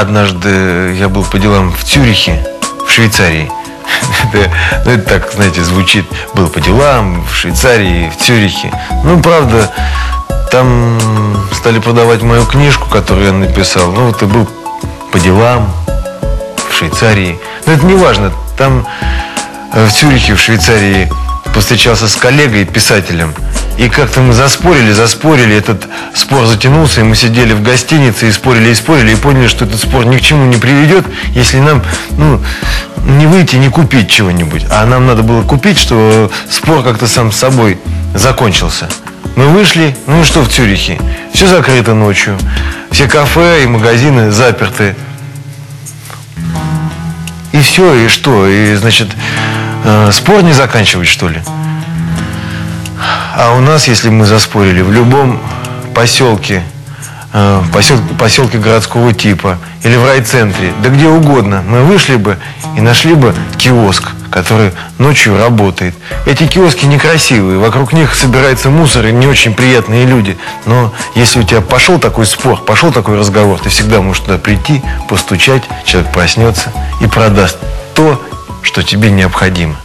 однажды я был по делам в Цюрихе, в Швейцарии. Это, ну, это так, знаете, звучит. Был по делам в Швейцарии, в Цюрихе. Ну, правда, там стали продавать мою книжку, которую я написал. Ну, вот и был по делам в Швейцарии. Но это не важно. Там э, в Цюрихе, в Швейцарии повстречался с коллегой, писателем. И как-то мы заспорили, заспорили, этот спор затянулся, и мы сидели в гостинице и спорили, и спорили, и поняли, что этот спор ни к чему не приведет, если нам, ну, не выйти, не купить чего-нибудь. А нам надо было купить, что спор как-то сам с собой закончился. Мы вышли, ну и что в Цюрихе? Все закрыто ночью. Все кафе и магазины заперты. И все, и что? И, значит, э, спор не заканчивать, что ли? А у нас, если мы заспорили, в любом поселке, э, посел, поселке городского типа или в райцентре, да где угодно, мы вышли бы и нашли бы киоск, который ночью работает. Эти киоски некрасивые, вокруг них собирается мусор и не очень приятные люди. Но если у тебя пошел такой спор, пошел такой разговор, ты всегда можешь туда прийти, постучать, человек проснется и продаст то, что тебе необходимо.